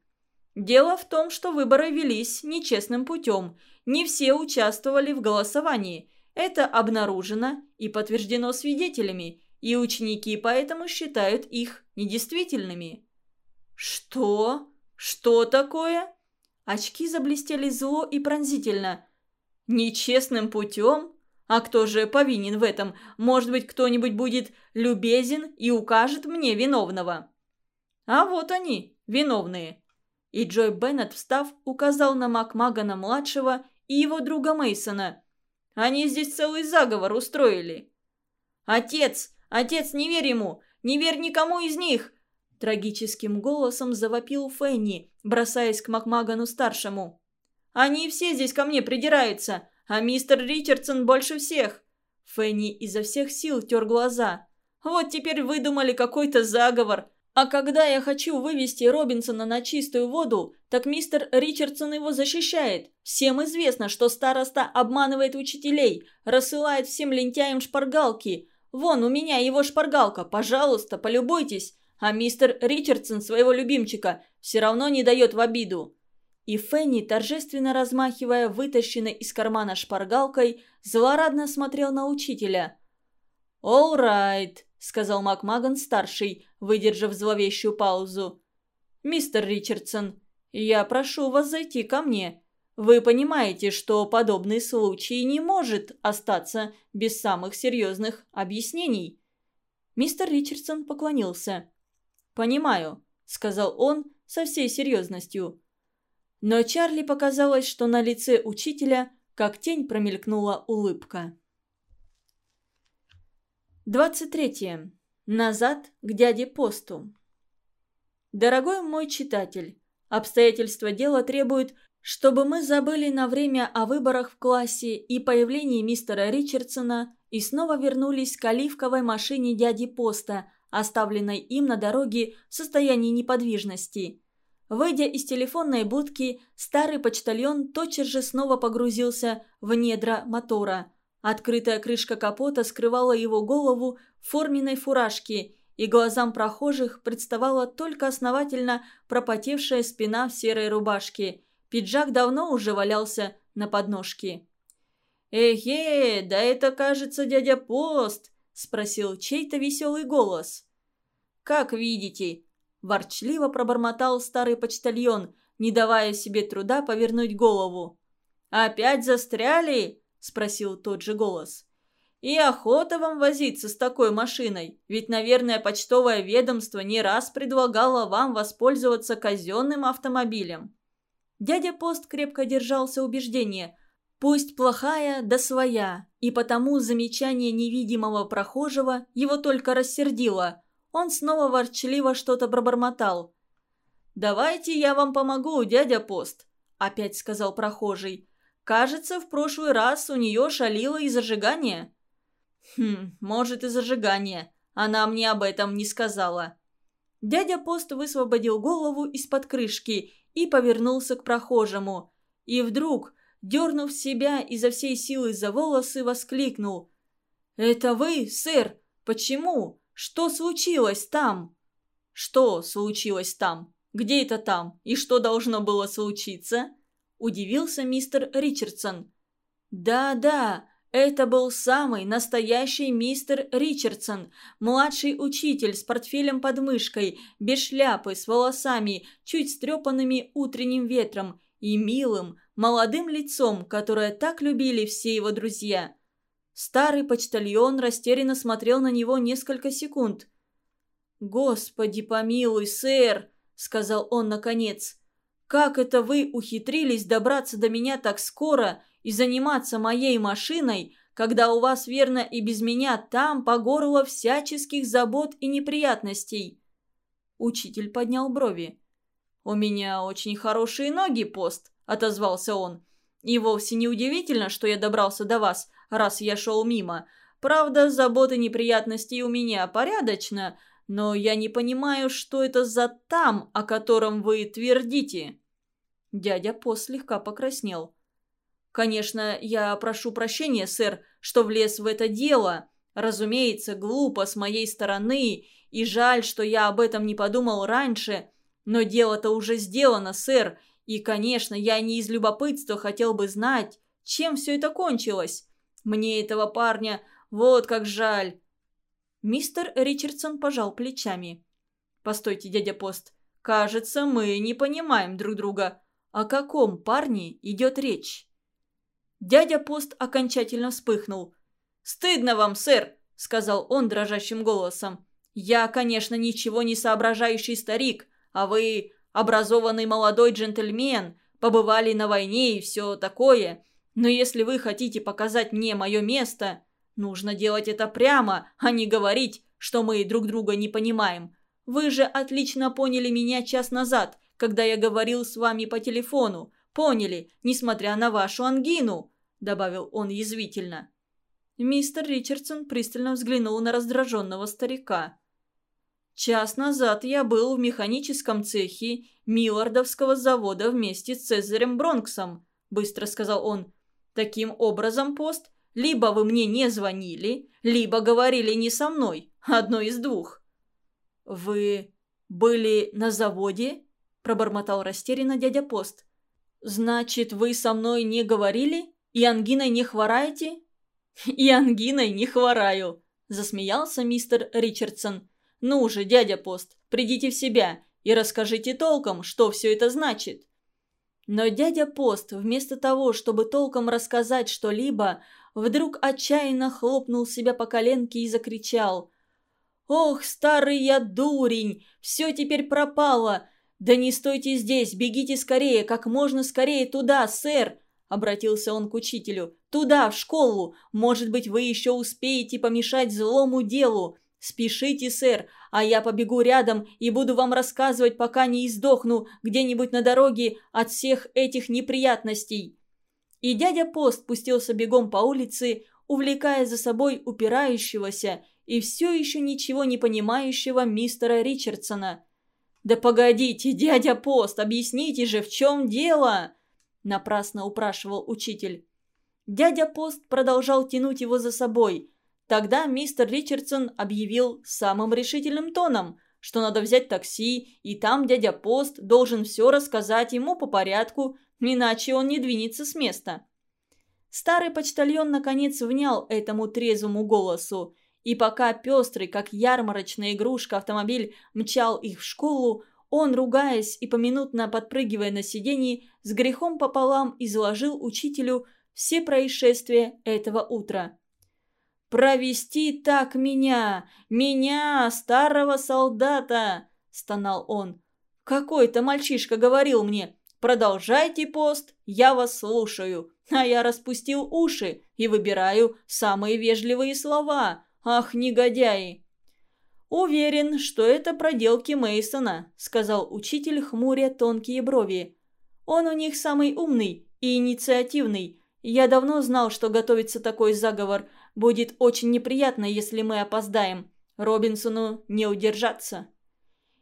Дело в том, что выборы велись нечестным путем. Не все участвовали в голосовании. Это обнаружено и подтверждено свидетелями, и ученики поэтому считают их недействительными». «Что? Что такое?» Очки заблестели зло и пронзительно. «Нечестным путем? А кто же повинен в этом? Может быть, кто-нибудь будет любезен и укажет мне виновного?» «А вот они, виновные». И Джой Беннет, встав, указал на Макмагана-младшего и его друга Мейсона. «Они здесь целый заговор устроили». «Отец! Отец, не верь ему! Не верь никому из них!» Трагическим голосом завопил Фенни, бросаясь к Макмагану-старшему. «Они все здесь ко мне придираются, а мистер Ричардсон больше всех!» Фенни изо всех сил тер глаза. «Вот теперь выдумали какой-то заговор. А когда я хочу вывести Робинсона на чистую воду, так мистер Ричардсон его защищает. Всем известно, что староста обманывает учителей, рассылает всем лентяям шпаргалки. Вон, у меня его шпаргалка, пожалуйста, полюбуйтесь. А мистер Ричардсон своего любимчика все равно не дает в обиду. И Фенни, торжественно размахивая вытащенной из кармана шпаргалкой, злорадно смотрел на учителя. «All right», — сказал Макмаган-старший, выдержав зловещую паузу. «Мистер Ричардсон, я прошу вас зайти ко мне. Вы понимаете, что подобный случай не может остаться без самых серьезных объяснений?» Мистер Ричардсон поклонился. «Понимаю», — сказал он со всей серьезностью. Но Чарли показалось, что на лице учителя как тень промелькнула улыбка. 23. Назад к дяде Посту. Дорогой мой читатель, обстоятельства дела требуют, чтобы мы забыли на время о выборах в классе и появлении мистера Ричардсона и снова вернулись к оливковой машине дяди Поста, оставленной им на дороге в состоянии неподвижности. Выйдя из телефонной будки, старый почтальон тотчас же снова погрузился в недра мотора. Открытая крышка капота скрывала его голову в форменной фуражке, и глазам прохожих представала только основательно пропотевшая спина в серой рубашке. Пиджак давно уже валялся на подножке. «Эхе, да это, кажется, дядя Пост!» – спросил чей-то веселый голос. «Как видите», – ворчливо пробормотал старый почтальон, не давая себе труда повернуть голову. «Опять застряли?» – спросил тот же голос. «И охота вам возиться с такой машиной, ведь, наверное, почтовое ведомство не раз предлагало вам воспользоваться казенным автомобилем». Дядя Пост крепко держался убеждения – Пусть плохая, да своя, и потому замечание невидимого прохожего его только рассердило. Он снова ворчливо что-то пробормотал. «Давайте я вам помогу, дядя Пост», — опять сказал прохожий. «Кажется, в прошлый раз у нее шалило и зажигание». «Хм, может, и зажигание. Она мне об этом не сказала». Дядя Пост высвободил голову из-под крышки и повернулся к прохожему. И вдруг дернув себя изо всей силы за волосы, воскликнул. «Это вы, сэр? Почему? Что случилось там?» «Что случилось там? Где это там? И что должно было случиться?» Удивился мистер Ричардсон. «Да-да, это был самый настоящий мистер Ричардсон, младший учитель с портфелем под мышкой, без шляпы, с волосами, чуть стрепанными утренним ветром и милым, молодым лицом, которое так любили все его друзья. Старый почтальон растерянно смотрел на него несколько секунд. «Господи помилуй, сэр!» — сказал он наконец. «Как это вы ухитрились добраться до меня так скоро и заниматься моей машиной, когда у вас, верно, и без меня там по горло всяческих забот и неприятностей?» Учитель поднял брови. «У меня очень хорошие ноги, пост», отозвался он. «И вовсе не удивительно, что я добрался до вас, раз я шел мимо. Правда, заботы неприятностей у меня порядочно, но я не понимаю, что это за «там», о котором вы твердите». Дядя Пост слегка покраснел. «Конечно, я прошу прощения, сэр, что влез в это дело. Разумеется, глупо с моей стороны, и жаль, что я об этом не подумал раньше. Но дело-то уже сделано, сэр, и, конечно, я не из любопытства хотел бы знать, чем все это кончилось. Мне этого парня вот как жаль!» Мистер Ричардсон пожал плечами. «Постойте, дядя Пост, кажется, мы не понимаем друг друга. О каком парне идет речь?» Дядя Пост окончательно вспыхнул. «Стыдно вам, сэр!» – сказал он дрожащим голосом. «Я, конечно, ничего не соображающий старик, а вы образованный молодой джентльмен, побывали на войне и все такое. Но если вы хотите показать мне мое место, нужно делать это прямо, а не говорить, что мы друг друга не понимаем. Вы же отлично поняли меня час назад, когда я говорил с вами по телефону. Поняли, несмотря на вашу ангину», – добавил он язвительно. Мистер Ричардсон пристально взглянул на раздраженного старика. «Час назад я был в механическом цехе Миллардовского завода вместе с Цезарем Бронксом», – быстро сказал он. Таким образом, пост, либо вы мне не звонили, либо говорили не со мной. Одно из двух. «Вы были на заводе?» – пробормотал растерянно дядя Пост. «Значит, вы со мной не говорили? И ангиной не хвораете?» «И ангиной не хвораю», – засмеялся мистер Ричардсон. «Ну же, дядя Пост, придите в себя и расскажите толком, что все это значит». Но дядя Пост, вместо того, чтобы толком рассказать что-либо, вдруг отчаянно хлопнул себя по коленке и закричал. «Ох, старый я дурень! Все теперь пропало! Да не стойте здесь, бегите скорее, как можно скорее туда, сэр!» Обратился он к учителю. «Туда, в школу! Может быть, вы еще успеете помешать злому делу! «Спешите, сэр, а я побегу рядом и буду вам рассказывать, пока не издохну где-нибудь на дороге от всех этих неприятностей». И дядя Пост пустился бегом по улице, увлекая за собой упирающегося и все еще ничего не понимающего мистера Ричардсона. «Да погодите, дядя Пост, объясните же, в чем дело?» Напрасно упрашивал учитель. Дядя Пост продолжал тянуть его за собой – Тогда мистер Ричардсон объявил самым решительным тоном, что надо взять такси, и там дядя Пост должен все рассказать ему по порядку, иначе он не двинется с места. Старый почтальон наконец внял этому трезвому голосу, и пока пестрый, как ярмарочная игрушка, автомобиль мчал их в школу, он, ругаясь и поминутно подпрыгивая на сиденье, с грехом пополам изложил учителю все происшествия этого утра. «Провести так меня! Меня, старого солдата!» – стонал он. «Какой-то мальчишка говорил мне, продолжайте пост, я вас слушаю, а я распустил уши и выбираю самые вежливые слова. Ах, негодяи!» «Уверен, что это проделки Мейсона, сказал учитель, хмуря тонкие брови. «Он у них самый умный и инициативный. Я давно знал, что готовится такой заговор, Будет очень неприятно, если мы опоздаем. Робинсону не удержаться.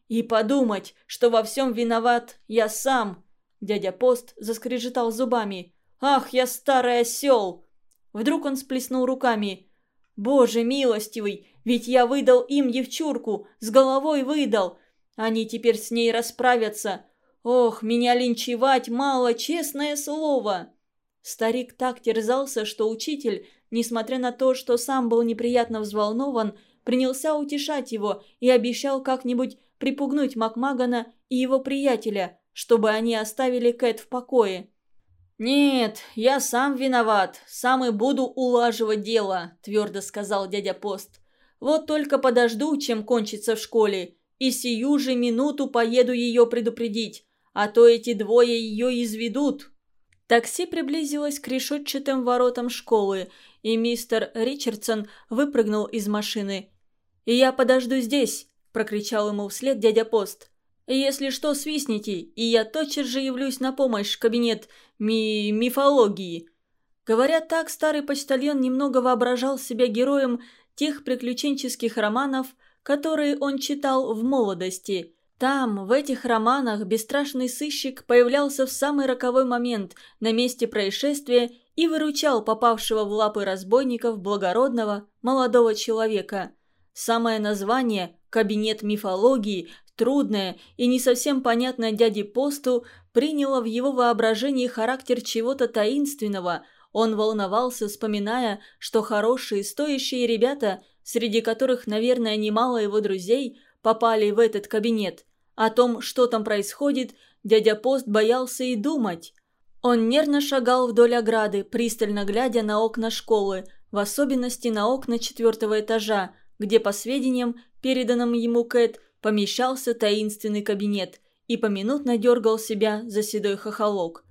И подумать, что во всем виноват я сам. Дядя Пост заскрежетал зубами. Ах, я старый осел! Вдруг он сплеснул руками. Боже милостивый, ведь я выдал им девчурку, с головой выдал. Они теперь с ней расправятся. Ох, меня линчевать мало, честное слово. Старик так терзался, что учитель несмотря на то, что сам был неприятно взволнован, принялся утешать его и обещал как-нибудь припугнуть Макмагана и его приятеля, чтобы они оставили Кэт в покое. «Нет, я сам виноват, сам и буду улаживать дело», – твердо сказал дядя Пост. «Вот только подожду, чем кончится в школе, и сию же минуту поеду ее предупредить, а то эти двое ее изведут». Такси приблизилось к решетчатым воротам школы, и мистер Ричардсон выпрыгнул из машины. «И я подожду здесь!» – прокричал ему вслед дядя Пост. «Если что, свистните, и я тотчас же явлюсь на помощь в кабинет ми... мифологии». Говоря так, старый почтальон немного воображал себя героем тех приключенческих романов, которые он читал в молодости – там, в этих романах, бесстрашный сыщик появлялся в самый роковой момент на месте происшествия и выручал попавшего в лапы разбойников благородного молодого человека. Самое название «Кабинет мифологии» трудное и не совсем понятное дяде Посту приняло в его воображении характер чего-то таинственного. Он волновался, вспоминая, что хорошие, стоящие ребята, среди которых, наверное, немало его друзей, попали в этот кабинет. О том, что там происходит, дядя Пост боялся и думать. Он нервно шагал вдоль ограды, пристально глядя на окна школы, в особенности на окна четвертого этажа, где, по сведениям, переданным ему Кэт, помещался таинственный кабинет, и поминутно дергал себя за седой хохолок.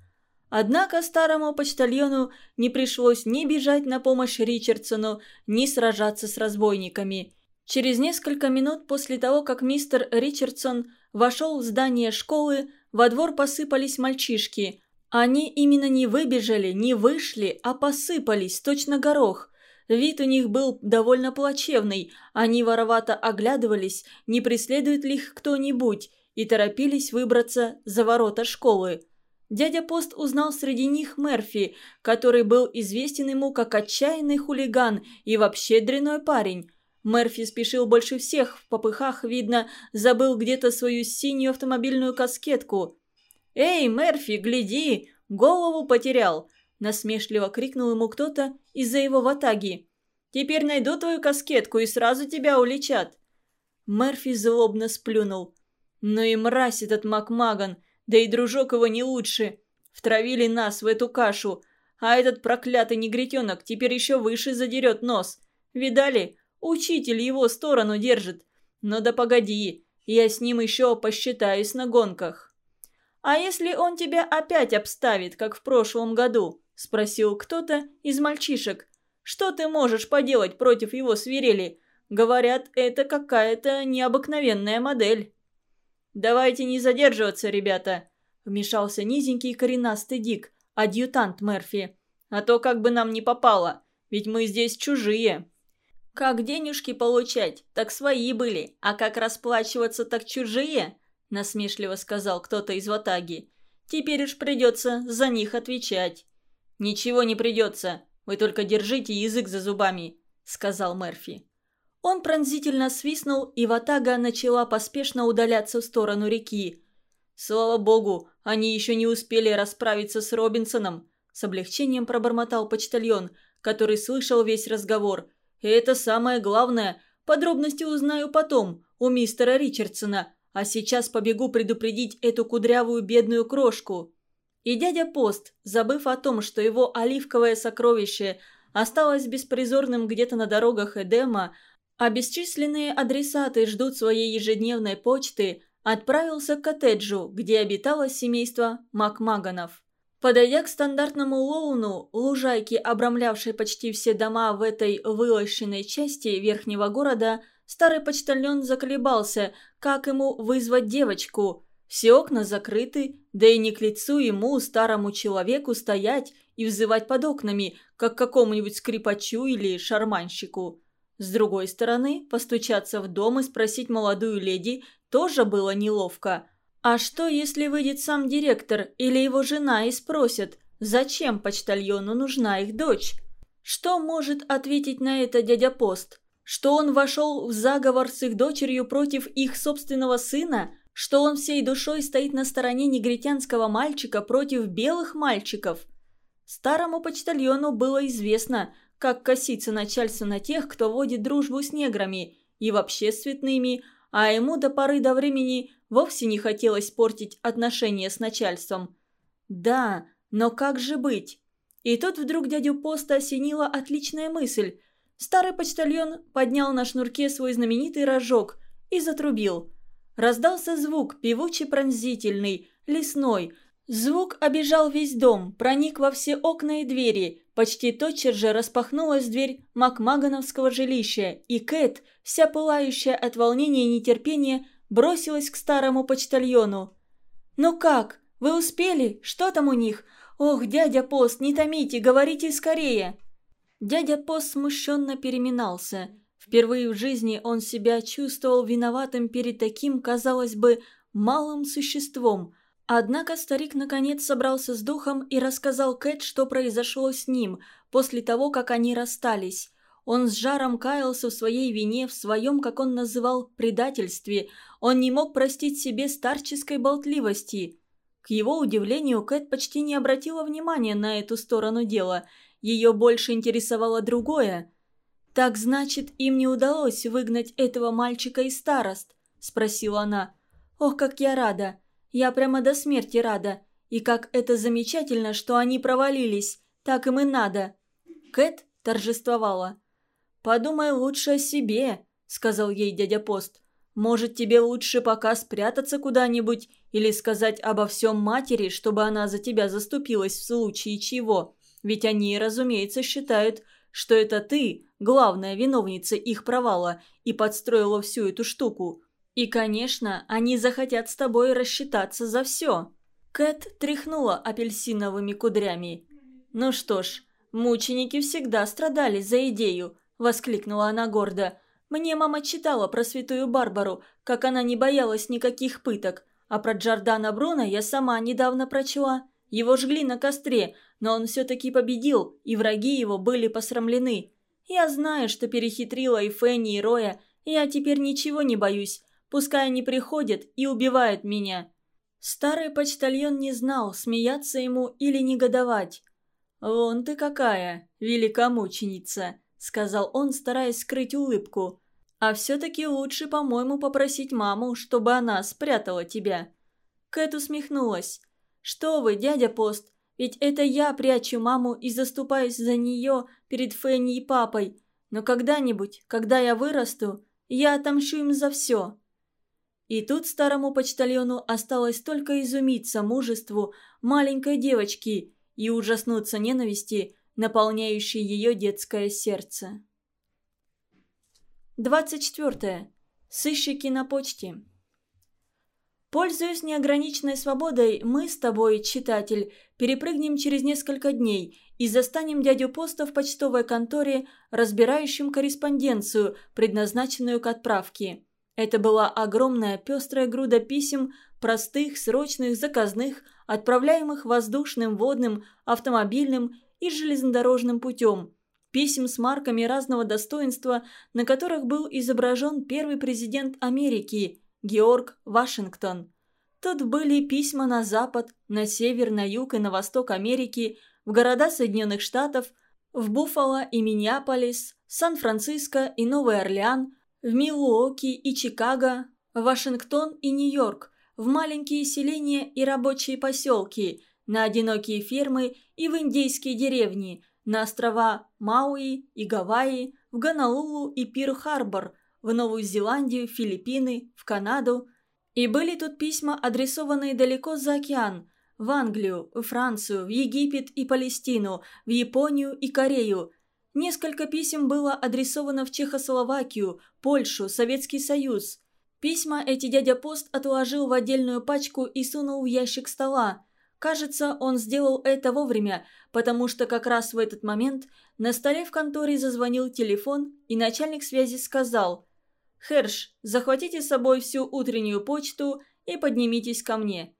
Однако старому почтальону не пришлось ни бежать на помощь Ричардсону, ни сражаться с разбойниками. Через несколько минут после того, как мистер Ричардсон вошел в здание школы, во двор посыпались мальчишки. Они именно не выбежали, не вышли, а посыпались, точно горох. Вид у них был довольно плачевный, они воровато оглядывались, не преследует ли их кто-нибудь, и торопились выбраться за ворота школы. Дядя Пост узнал среди них Мерфи, который был известен ему как отчаянный хулиган и вообще дряной парень. Мерфи спешил больше всех, в попыхах, видно, забыл где-то свою синюю автомобильную каскетку. «Эй, Мерфи, гляди! Голову потерял!» – насмешливо крикнул ему кто-то из-за его ватаги. «Теперь найду твою каскетку и сразу тебя уличат!» Мерфи злобно сплюнул. «Ну и мразь этот Макмаган!» Да и дружок его не лучше. Втравили нас в эту кашу. А этот проклятый негритенок теперь еще выше задерет нос. Видали? Учитель его сторону держит. Но да погоди, я с ним еще посчитаюсь на гонках. «А если он тебя опять обставит, как в прошлом году?» – спросил кто-то из мальчишек. «Что ты можешь поделать против его свирели? Говорят, это какая-то необыкновенная модель». «Давайте не задерживаться, ребята», – вмешался низенький коренастый Дик, адъютант Мерфи. «А то как бы нам не попало, ведь мы здесь чужие». «Как денежки получать, так свои были, а как расплачиваться, так чужие», – насмешливо сказал кто-то из ватаги. «Теперь уж придется за них отвечать». «Ничего не придется, вы только держите язык за зубами», – сказал Мерфи. Он пронзительно свистнул, и Ватага начала поспешно удаляться в сторону реки. «Слава богу, они еще не успели расправиться с Робинсоном», с облегчением пробормотал почтальон, который слышал весь разговор. И «Это самое главное. Подробности узнаю потом, у мистера Ричардсона, а сейчас побегу предупредить эту кудрявую бедную крошку». И дядя Пост, забыв о том, что его оливковое сокровище осталось беспризорным где-то на дорогах Эдема, а бесчисленные адресаты ждут своей ежедневной почты, отправился к коттеджу, где обитало семейство Макмаганов. Подойдя к стандартному лоуну, лужайке, обрамлявшей почти все дома в этой вылощенной части верхнего города, старый почтальон заколебался, как ему вызвать девочку. Все окна закрыты, да и не к лицу ему, старому человеку, стоять и взывать под окнами, как какому-нибудь скрипачу или шарманщику. С другой стороны, постучаться в дом и спросить молодую леди тоже было неловко. А что, если выйдет сам директор или его жена и спросят, зачем почтальону нужна их дочь? Что может ответить на это дядя Пост? Что он вошел в заговор с их дочерью против их собственного сына? Что он всей душой стоит на стороне негритянского мальчика против белых мальчиков? Старому почтальону было известно – как косится начальство на тех, кто водит дружбу с неграми и вообще с цветными, а ему до поры до времени вовсе не хотелось портить отношения с начальством. Да, но как же быть? И тут вдруг дядю Поста осенила отличная мысль. Старый почтальон поднял на шнурке свой знаменитый рожок и затрубил. Раздался звук, певучий пронзительный, лесной. Звук обежал весь дом, проник во все окна и двери, Почти тотчас же распахнулась дверь Макмагановского жилища, и Кэт, вся пылающая от волнения и нетерпения, бросилась к старому почтальону. «Ну как? Вы успели? Что там у них? Ох, дядя Пост, не томите, говорите скорее!» Дядя Пост смущенно переминался. Впервые в жизни он себя чувствовал виноватым перед таким, казалось бы, малым существом – Однако старик наконец собрался с духом и рассказал Кэт, что произошло с ним после того, как они расстались. Он с жаром каялся в своей вине, в своем, как он называл, предательстве. Он не мог простить себе старческой болтливости. К его удивлению, Кэт почти не обратила внимания на эту сторону дела. Ее больше интересовало другое. «Так значит, им не удалось выгнать этого мальчика из старост?» – спросила она. «Ох, как я рада! Я прямо до смерти рада! И как это замечательно, что они провалились! Так им и надо!» Кэт торжествовала. «Подумай лучше о себе», – сказал ей дядя Пост. «Может, тебе лучше пока спрятаться куда-нибудь или сказать обо всем матери, чтобы она за тебя заступилась в случае чего? Ведь они, разумеется, считают, что это ты, главная виновница их провала, и подстроила всю эту штуку. И, конечно, они захотят с тобой рассчитаться за все». Кэт тряхнула апельсиновыми кудрями. «Ну что ж, мученики всегда страдали за идею», – воскликнула она гордо. «Мне мама читала про святую Барбару, как она не боялась никаких пыток, а про Джордана Бруно я сама недавно прочла. Его жгли на костре, но он все-таки победил, и враги его были посрамлены. Я знаю, что перехитрила и Фенни, и Роя, я теперь ничего не боюсь. Пускай они приходят и убивают меня». Старый почтальон не знал, смеяться ему или негодовать. «Вон ты какая, великомученица!» — сказал он, стараясь скрыть улыбку. «А все-таки лучше, по-моему, попросить маму, чтобы она спрятала тебя». Кэт усмехнулась. «Что вы, дядя Пост, ведь это я прячу маму и заступаюсь за нее перед Фенни и папой. Но когда-нибудь, когда я вырасту, я отомщу им за все». И тут старому почтальону осталось только изумиться мужеству маленькой девочки и ужаснуться ненависти, наполняющей ее детское сердце. 24. Сыщики на почте. Пользуясь неограниченной свободой, мы с тобой, читатель, перепрыгнем через несколько дней и застанем дядю Поста в почтовой конторе, разбирающим корреспонденцию, предназначенную к отправке. Это была огромная пестрая груда писем, простых, срочных, заказных, отправляемых воздушным, водным, автомобильным и железнодорожным путем. Писем с марками разного достоинства, на которых был изображен первый президент Америки – Георг Вашингтон. Тут были письма на запад, на север, на юг и на восток Америки, в города Соединенных Штатов, в Буффало и Миннеаполис, Сан-Франциско и Новый Орлеан, в Милуоки и Чикаго, Вашингтон и Нью-Йорк, в маленькие селения и рабочие поселки, на одинокие фермы и в индейские деревни, на острова Мауи и Гавайи, в Гонолулу и Пир-Харбор – в Новую Зеландию, Филиппины, в Канаду. И были тут письма, адресованные далеко за океан, в Англию, в Францию, в Египет и Палестину, в Японию и Корею. Несколько писем было адресовано в Чехословакию, Польшу, Советский Союз. Письма эти дядя Пост отложил в отдельную пачку и сунул в ящик стола. Кажется, он сделал это вовремя, потому что как раз в этот момент на столе в конторе зазвонил телефон, и начальник связи сказал «Херш, захватите с собой всю утреннюю почту и поднимитесь ко мне».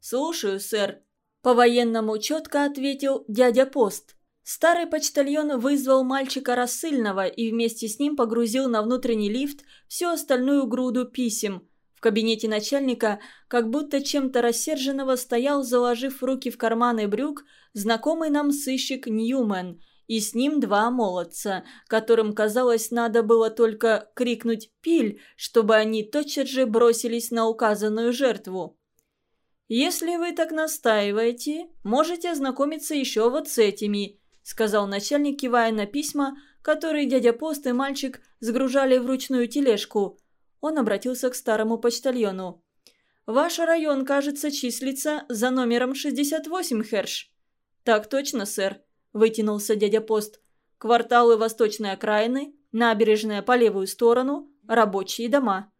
«Слушаю, сэр», – по-военному четко ответил дядя Пост. Старый почтальон вызвал мальчика рассыльного и вместе с ним погрузил на внутренний лифт всю остальную груду писем. В кабинете начальника, как будто чем-то рассерженного, стоял, заложив руки в карманы брюк, знакомый нам сыщик Ньюмен – и с ним два молодца, которым, казалось, надо было только крикнуть «Пиль!», чтобы они тотчас же бросились на указанную жертву. «Если вы так настаиваете, можете ознакомиться еще вот с этими», сказал начальник, кивая на письма, которые дядя Пост и мальчик сгружали в ручную тележку. Он обратился к старому почтальону. «Ваш район, кажется, числится за номером 68, Херш». «Так точно, сэр», – вытянулся дядя Пост. «Кварталы восточной окраины, набережная по левую сторону, рабочие дома».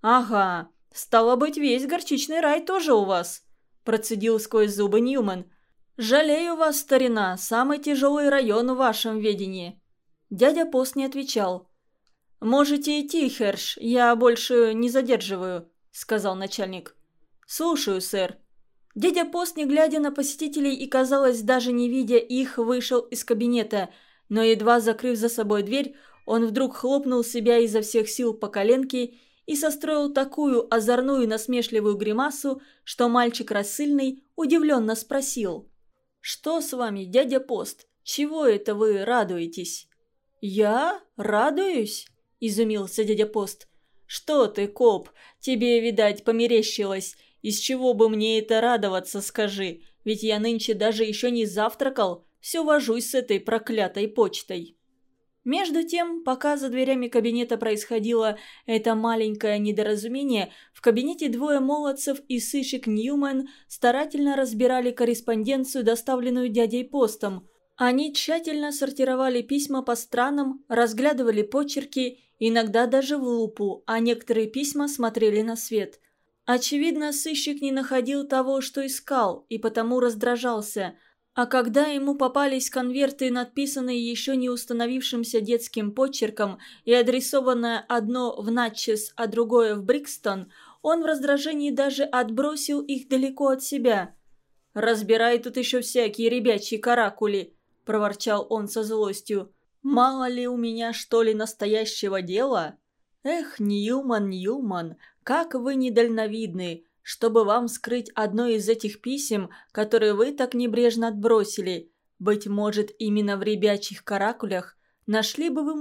«Ага, стало быть, весь горчичный рай тоже у вас», – процедил сквозь зубы Ньюман. «Жалею вас, старина, самый тяжелый район в вашем ведении». Дядя Пост не отвечал. «Можете идти, Херш, я больше не задерживаю», – сказал начальник. «Слушаю, сэр», Дядя Пост, не глядя на посетителей и, казалось, даже не видя их, вышел из кабинета, но, едва закрыв за собой дверь, он вдруг хлопнул себя изо всех сил по коленке и состроил такую озорную насмешливую гримасу, что мальчик рассыльный удивленно спросил. «Что с вами, дядя Пост? Чего это вы радуетесь?» «Я? Радуюсь?» – изумился дядя Пост. «Что ты, коп, тебе, видать, померещилось. Из чего бы мне это радоваться, скажи? Ведь я нынче даже еще не завтракал, все вожусь с этой проклятой почтой». Между тем, пока за дверями кабинета происходило это маленькое недоразумение, в кабинете двое молодцев и сыщик Ньюман старательно разбирали корреспонденцию, доставленную дядей Постом. Они тщательно сортировали письма по странам, разглядывали почерки, иногда даже в лупу, а некоторые письма смотрели на свет. Очевидно, сыщик не находил того, что искал, и потому раздражался – а когда ему попались конверты, надписанные еще не установившимся детским почерком и адресованное одно в Натчес, а другое в Брикстон, он в раздражении даже отбросил их далеко от себя. «Разбирай тут еще всякие ребячьи каракули», – проворчал он со злостью. «Мало ли у меня, что ли, настоящего дела? Эх, Ньюман, Ньюман, как вы недальновидны!» чтобы вам скрыть одно из этих писем, которые вы так небрежно отбросили. Быть может, именно в ребячих каракулях нашли бы вы много